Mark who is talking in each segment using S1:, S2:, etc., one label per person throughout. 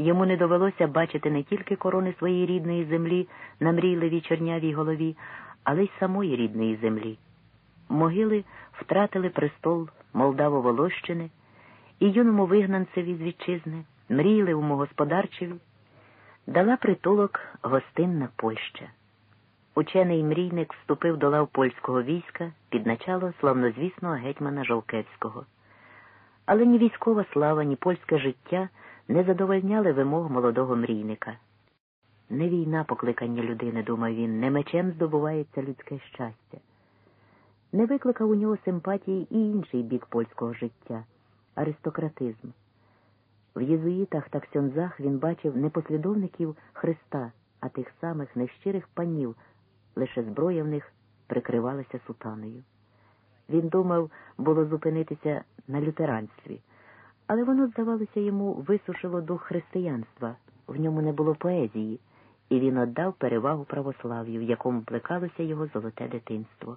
S1: Йому не довелося бачити не тільки корони своєї рідної землі на мрійливій чорнявій голові, але й самої рідної землі. Могили втратили престол Молдаво-Волощини і юному вигнанцеві з вітчизни, мрійливому господарчеві, дала притулок гостинна Польща. Учений мрійник вступив до лав польського війська під начало славнозвісного гетьмана Жолкевського. Але ні військова слава, ні польське життя не задовольняли вимог молодого мрійника. Не війна покликання людини, думав він, не мечем здобувається людське щастя. Не викликав у нього симпатії і інший бік польського життя аристократизм. В єзуїтах та ксьонзах він бачив не послідовників Христа, а тих самих нещирих панів, лише зброя в них прикривалася сутаною. Він думав було зупинитися на лютеранстві, але воно, здавалося, йому висушило дух християнства, в ньому не було поезії, і він отдав перевагу православ'ю, в якому плекалося його золоте дитинство.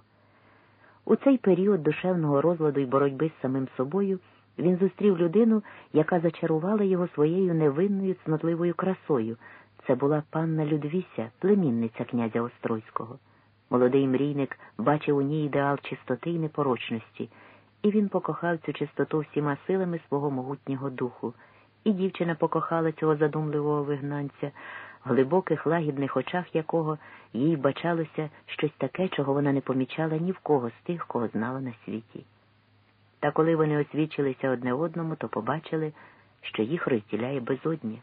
S1: У цей період душевного розладу і боротьби з самим собою він зустрів людину, яка зачарувала його своєю невинною цнотливою красою. Це була панна Людвіся, племінниця князя Острозького. Молодий мрійник бачив у ній ідеал чистоти і непорочності, і він покохав цю чистоту всіма силами свого могутнього духу. І дівчина покохала цього задумливого вигнанця, в глибоких лагідних очах якого їй бачалося щось таке, чого вона не помічала ні в кого з тих, кого знала на світі. Та коли вони освічилися одне одному, то побачили, що їх розділяє безодня.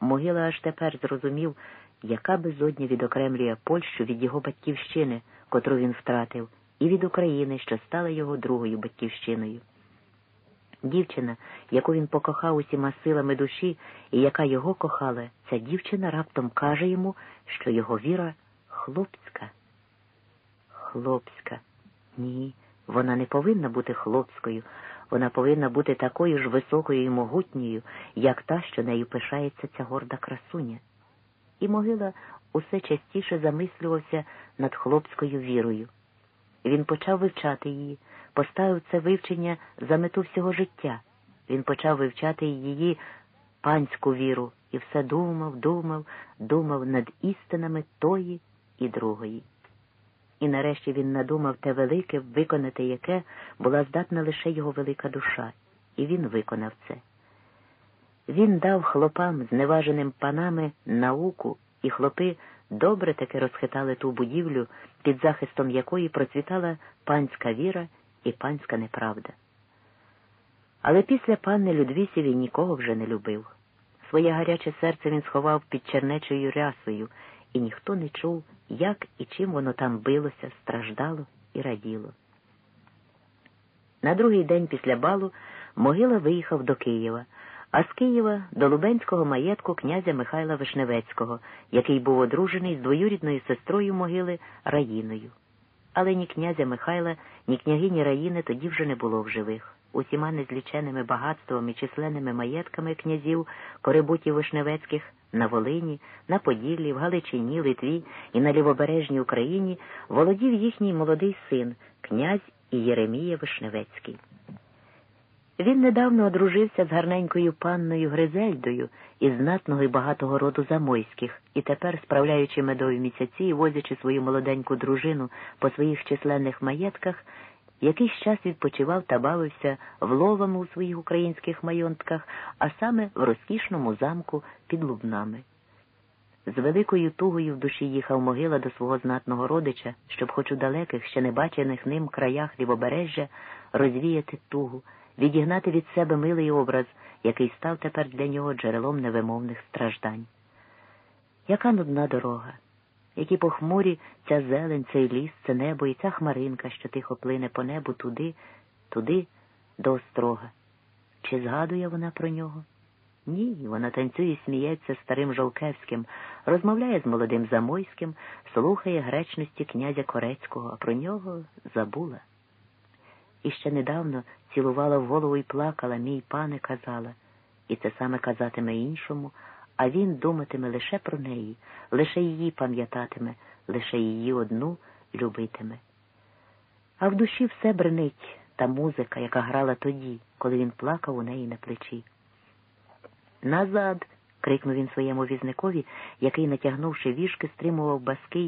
S1: Могила аж тепер зрозумів, яка безодня відокремлює Польщу від його батьківщини, котру він втратив, і від України, що стала його другою батьківщиною. Дівчина, яку він покохав усіма силами душі, і яка його кохала, ця дівчина раптом каже йому, що його віра хлопська. Хлопська. Ні, вона не повинна бути хлопською, вона повинна бути такою ж високою і могутньою, як та, що нею пишається ця горда красуня. І могила усе частіше замислювався над хлопською вірою. Він почав вивчати її, поставив це вивчення за мету всього життя. Він почав вивчати її панську віру і все думав, думав, думав над істинами тої і другої. І нарешті він надумав те велике, виконати яке була здатна лише його велика душа, і він виконав це. Він дав хлопам, зневаженим панами, науку, і хлопи добре таки розхитали ту будівлю, під захистом якої процвітала панська віра і панська неправда. Але після панни Людвісіві нікого вже не любив. Своє гаряче серце він сховав під чернечою рясою, і ніхто не чув, як і чим воно там билося, страждало і раділо. На другий день після балу могила виїхав до Києва, а з Києва до Лубенського маєтку князя Михайла Вишневецького, який був одружений з двоюрідною сестрою могили Раїною. Але ні князя Михайла, ні княгині Раїни тоді вже не було в живих. Усіма незліченими багатствами численними маєтками князів Корибутів Вишневецьких на Волині, на Поділлі, в Галичині, Литві і на Лівобережній Україні володів їхній молодий син, князь Єремія Вишневецький. Він недавно одружився з гарненькою панною Гризельдою із знатного і багатого роду Замойських, і тепер, справляючи медові місяці і возячи свою молоденьку дружину по своїх численних маєтках, якийсь час відпочивав та бавився вловами у своїх українських майонтках, а саме в розкішному замку під Лубнами. З великою тугою в душі їхав могила до свого знатного родича, щоб, хоч у далеких, ще не бачених ним краях лівобережжя, розвіяти тугу, відігнати від себе милий образ, який став тепер для нього джерелом невимовних страждань. Яка нудна дорога, які похмурі ця зелень, цей ліс, це небо і ця хмаринка, що тихо плине по небу туди, туди, до острога. Чи згадує вона про нього? Ні, вона танцює і сміється старим Жолкевським, розмовляє з молодим Замойським, слухає гречності князя Корецького, а про нього забула. І ще недавно цілувала в голову і плакала, мій пане казала, і це саме казатиме іншому, а він думатиме лише про неї, лише її пам'ятатиме, лише її одну любитиме. А в душі все бренить та музика, яка грала тоді, коли він плакав у неї на плечі. Назад крикнув він своєму візникові, який, натягнувши віжки, стримував баски